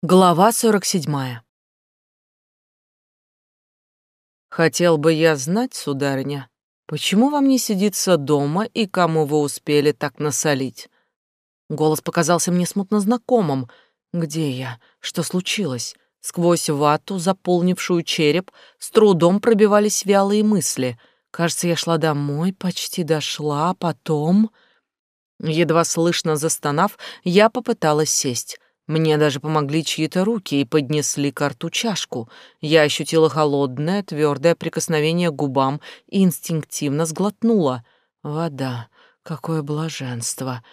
Глава 47. Хотел бы я знать, сударыня, почему вам не сидится дома и кому вы успели так насолить? Голос показался мне смутно знакомым. Где я? Что случилось? Сквозь вату, заполнившую череп, с трудом пробивались вялые мысли. Кажется, я шла домой, почти дошла, потом... Едва слышно застонав, я попыталась сесть. Мне даже помогли чьи-то руки и поднесли к рту чашку. Я ощутила холодное, твердое прикосновение к губам и инстинктивно сглотнула. Вода. Какое блаженство.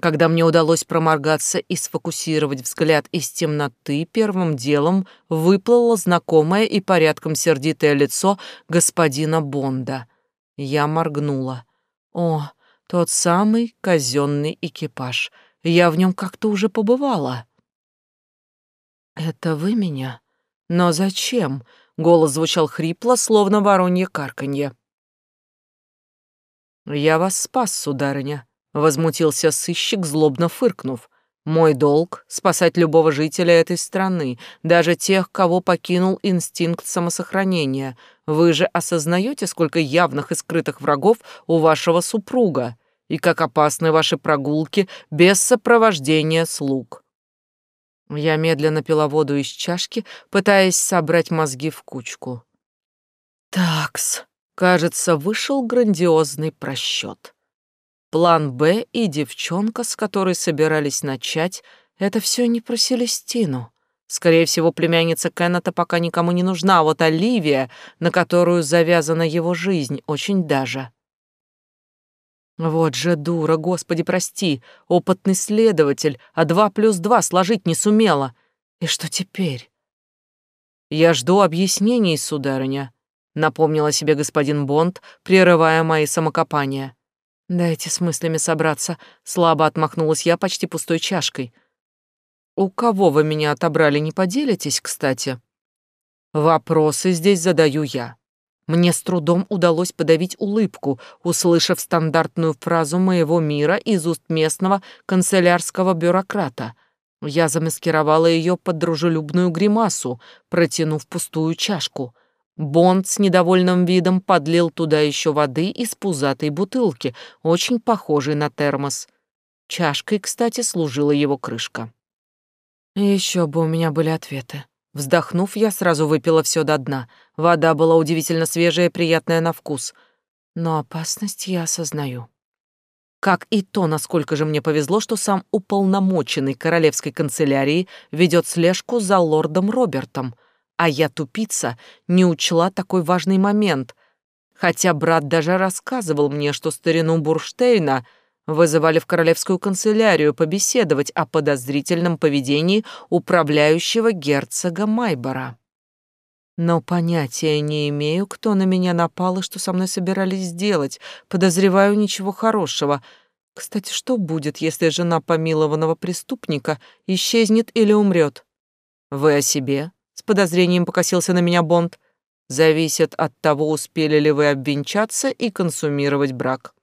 Когда мне удалось проморгаться и сфокусировать взгляд из темноты, первым делом выплыло знакомое и порядком сердитое лицо господина Бонда. Я моргнула. О, тот самый казенный экипаж — я в нем как-то уже побывала. Это вы меня? Но зачем? Голос звучал хрипло, словно воронье карканье. Я вас спас, сударыня, возмутился сыщик, злобно фыркнув. Мой долг — спасать любого жителя этой страны, даже тех, кого покинул инстинкт самосохранения. Вы же осознаете, сколько явных и скрытых врагов у вашего супруга? И как опасны ваши прогулки без сопровождения слуг. Я медленно пила воду из чашки, пытаясь собрать мозги в кучку. Такс, кажется, вышел грандиозный просчет. План «Б» и девчонка, с которой собирались начать, это все не про Селестину. Скорее всего, племянница Кеннета пока никому не нужна, а вот Оливия, на которую завязана его жизнь, очень даже. Вот же дура, господи, прости, опытный следователь, а два плюс два сложить не сумела. И что теперь? Я жду объяснений, сударыня, напомнила себе господин Бонд, прерывая мои самокопания. Дайте с мыслями собраться, слабо отмахнулась я почти пустой чашкой. У кого вы меня отобрали, не поделитесь, кстати? Вопросы здесь задаю я. Мне с трудом удалось подавить улыбку, услышав стандартную фразу моего мира из уст местного канцелярского бюрократа. Я замаскировала ее под дружелюбную гримасу, протянув пустую чашку. Бонд с недовольным видом подлил туда еще воды из пузатой бутылки, очень похожей на термос. Чашкой, кстати, служила его крышка. Еще бы у меня были ответы. Вздохнув, я сразу выпила все до дна. Вода была удивительно свежая и приятная на вкус. Но опасность я осознаю. Как и то, насколько же мне повезло, что сам уполномоченный королевской канцелярии ведет слежку за лордом Робертом, а я, тупица, не учла такой важный момент. Хотя брат даже рассказывал мне, что старину Бурштейна — вызывали в королевскую канцелярию побеседовать о подозрительном поведении управляющего герцога Майбора. Но понятия не имею, кто на меня напал и что со мной собирались сделать. Подозреваю ничего хорошего. Кстати, что будет, если жена помилованного преступника исчезнет или умрет? Вы о себе? С подозрением покосился на меня Бонд. Зависит от того, успели ли вы обвенчаться и консумировать брак.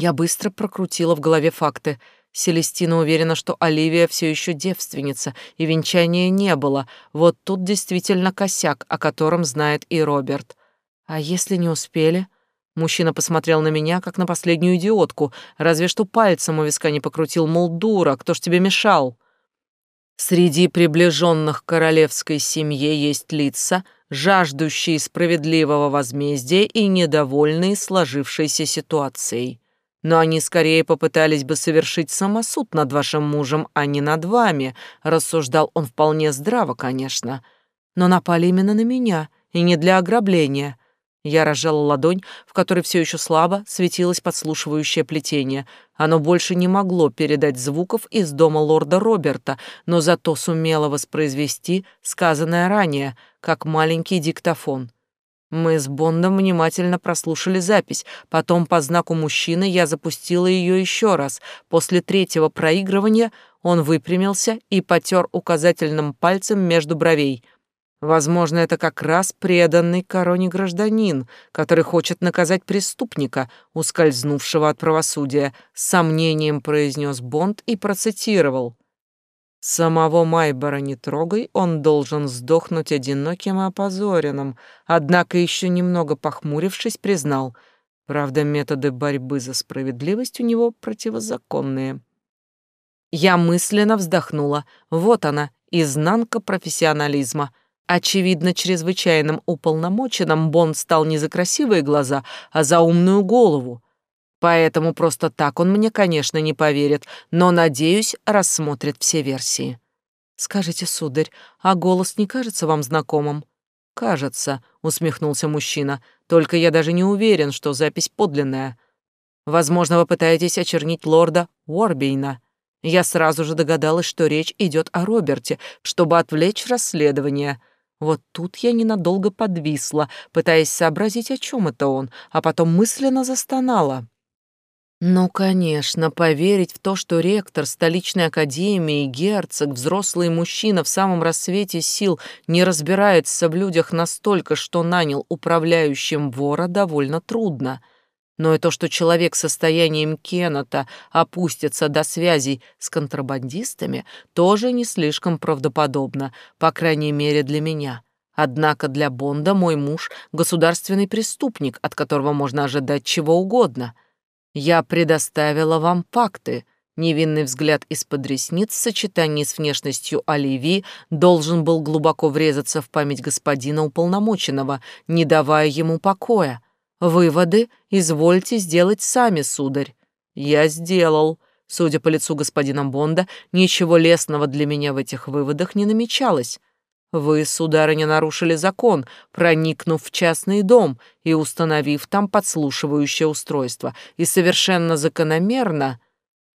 Я быстро прокрутила в голове факты. Селестина уверена, что Оливия все еще девственница, и венчания не было. Вот тут действительно косяк, о котором знает и Роберт. А если не успели? Мужчина посмотрел на меня, как на последнюю идиотку, разве что пальцем у виска не покрутил, мол, дура, кто ж тебе мешал? Среди приближенных королевской семье есть лица, жаждущие справедливого возмездия и недовольные сложившейся ситуацией но они скорее попытались бы совершить самосуд над вашим мужем, а не над вами, рассуждал он вполне здраво, конечно. Но напали именно на меня, и не для ограбления. Я разжала ладонь, в которой все еще слабо светилось подслушивающее плетение. Оно больше не могло передать звуков из дома лорда Роберта, но зато сумело воспроизвести сказанное ранее, как маленький диктофон. Мы с Бондом внимательно прослушали запись. Потом по знаку мужчины я запустила ее еще раз. После третьего проигрывания он выпрямился и потер указательным пальцем между бровей. Возможно, это как раз преданный короне гражданин, который хочет наказать преступника, ускользнувшего от правосудия, с сомнением произнес Бонд и процитировал. Самого Майбора не трогай, он должен сдохнуть одиноким и опозоренным, однако еще немного похмурившись, признал, правда, методы борьбы за справедливость у него противозаконные. Я мысленно вздохнула. Вот она, изнанка профессионализма. Очевидно, чрезвычайным уполномоченным Бонд стал не за красивые глаза, а за умную голову. Поэтому просто так он мне, конечно, не поверит, но, надеюсь, рассмотрит все версии. Скажите, сударь, а голос не кажется вам знакомым? Кажется, усмехнулся мужчина. Только я даже не уверен, что запись подлинная. Возможно, вы пытаетесь очернить лорда Уорбейна. Я сразу же догадалась, что речь идет о Роберте, чтобы отвлечь расследование. Вот тут я ненадолго подвисла, пытаясь сообразить, о чем это он, а потом мысленно застонала. Ну, конечно, поверить в то, что ректор столичной академии, герцог, взрослый мужчина в самом рассвете сил не разбирается в людях настолько, что нанял управляющим вора, довольно трудно. Но и то, что человек состоянием Кеннета опустится до связей с контрабандистами, тоже не слишком правдоподобно, по крайней мере для меня. Однако для Бонда мой муж — государственный преступник, от которого можно ожидать чего угодно — я предоставила вам факты. Невинный взгляд из-под ресниц в сочетании с внешностью Оливии должен был глубоко врезаться в память господина уполномоченного, не давая ему покоя. Выводы извольте сделать сами, сударь. Я сделал. Судя по лицу господина Бонда, ничего лесного для меня в этих выводах не намечалось. Вы, сударыня, нарушили закон, проникнув в частный дом и установив там подслушивающее устройство, и совершенно закономерно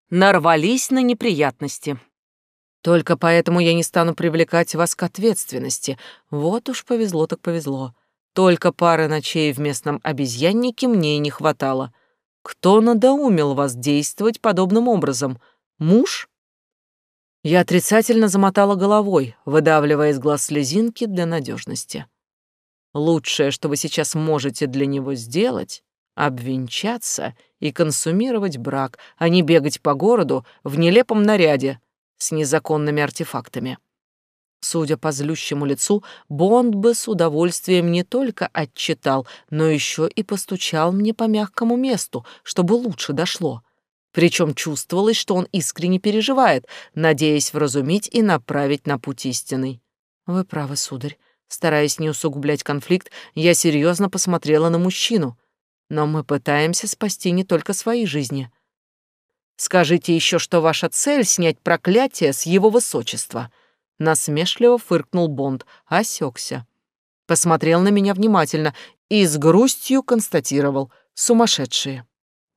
нарвались на неприятности. Только поэтому я не стану привлекать вас к ответственности. Вот уж повезло так повезло. Только пары ночей в местном обезьяннике мне и не хватало. Кто надоумил вас действовать подобным образом? Муж? Я отрицательно замотала головой, выдавливая из глаз слезинки для надежности. Лучшее, что вы сейчас можете для него сделать, обвенчаться и консумировать брак, а не бегать по городу в нелепом наряде с незаконными артефактами. Судя по злющему лицу, Бонд бы с удовольствием не только отчитал, но еще и постучал мне по мягкому месту, чтобы лучше дошло. Причем чувствовалось, что он искренне переживает, надеясь вразумить и направить на путь истинный. «Вы правы, сударь. Стараясь не усугублять конфликт, я серьезно посмотрела на мужчину. Но мы пытаемся спасти не только свои жизни. Скажите еще, что ваша цель — снять проклятие с его высочества». Насмешливо фыркнул Бонд, осекся. Посмотрел на меня внимательно и с грустью констатировал — сумасшедшие.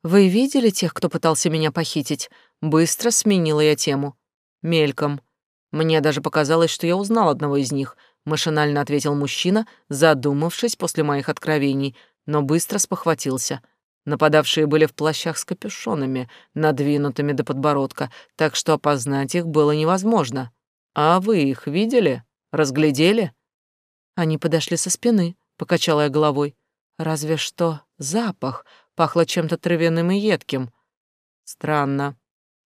«Вы видели тех, кто пытался меня похитить?» Быстро сменила я тему. Мельком. Мне даже показалось, что я узнал одного из них, машинально ответил мужчина, задумавшись после моих откровений, но быстро спохватился. Нападавшие были в плащах с капюшонами, надвинутыми до подбородка, так что опознать их было невозможно. А вы их видели? Разглядели? Они подошли со спины, покачала я головой. Разве что запах, Пахло чем-то травяным и едким. Странно.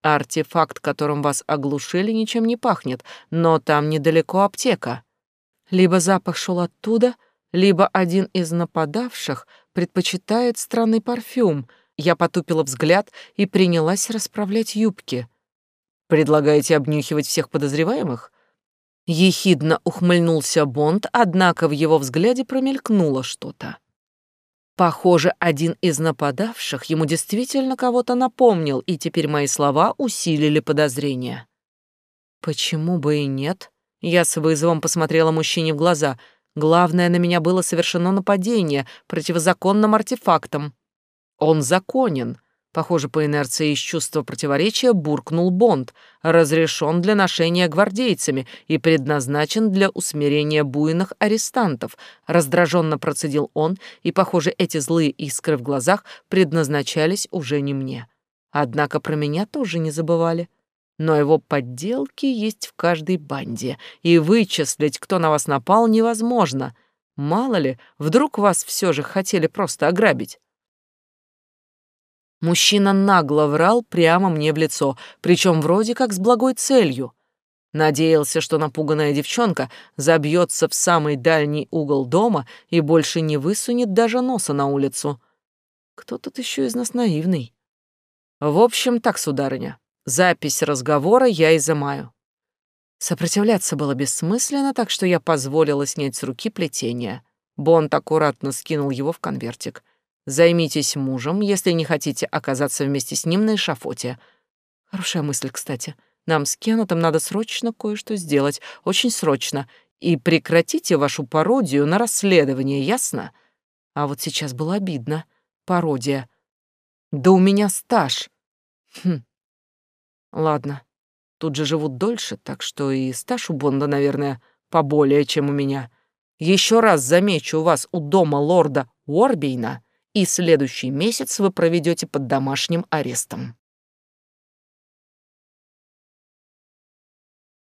Артефакт, которым вас оглушили, ничем не пахнет, но там недалеко аптека. Либо запах шел оттуда, либо один из нападавших предпочитает странный парфюм. Я потупила взгляд и принялась расправлять юбки. «Предлагаете обнюхивать всех подозреваемых?» Ехидно ухмыльнулся Бонд, однако в его взгляде промелькнуло что-то. Похоже, один из нападавших ему действительно кого-то напомнил, и теперь мои слова усилили подозрения. Почему бы и нет? Я с вызовом посмотрела мужчине в глаза. Главное, на меня было совершено нападение противозаконным артефактом. Он законен. Похоже, по инерции из чувства противоречия буркнул Бонд, разрешен для ношения гвардейцами и предназначен для усмирения буйных арестантов. Раздраженно процедил он, и, похоже, эти злые искры в глазах предназначались уже не мне. Однако про меня тоже не забывали. Но его подделки есть в каждой банде, и вычислить, кто на вас напал, невозможно. Мало ли, вдруг вас все же хотели просто ограбить. Мужчина нагло врал прямо мне в лицо, причем вроде как с благой целью. Надеялся, что напуганная девчонка забьется в самый дальний угол дома и больше не высунет даже носа на улицу. Кто тут еще из нас наивный? В общем, так, сударыня, запись разговора я изымаю. Сопротивляться было бессмысленно, так что я позволила снять с руки плетение. Бонд аккуратно скинул его в конвертик. «Займитесь мужем, если не хотите оказаться вместе с ним на эшафоте». Хорошая мысль, кстати. Нам с Кеннетом надо срочно кое-что сделать, очень срочно. И прекратите вашу пародию на расследование, ясно? А вот сейчас было обидно. Пародия. Да у меня стаж. Хм. Ладно. Тут же живут дольше, так что и стаж у Бонда, наверное, поболее, чем у меня. Еще раз замечу вас у дома лорда Уорбейна, и следующий месяц вы проведете под домашним арестом.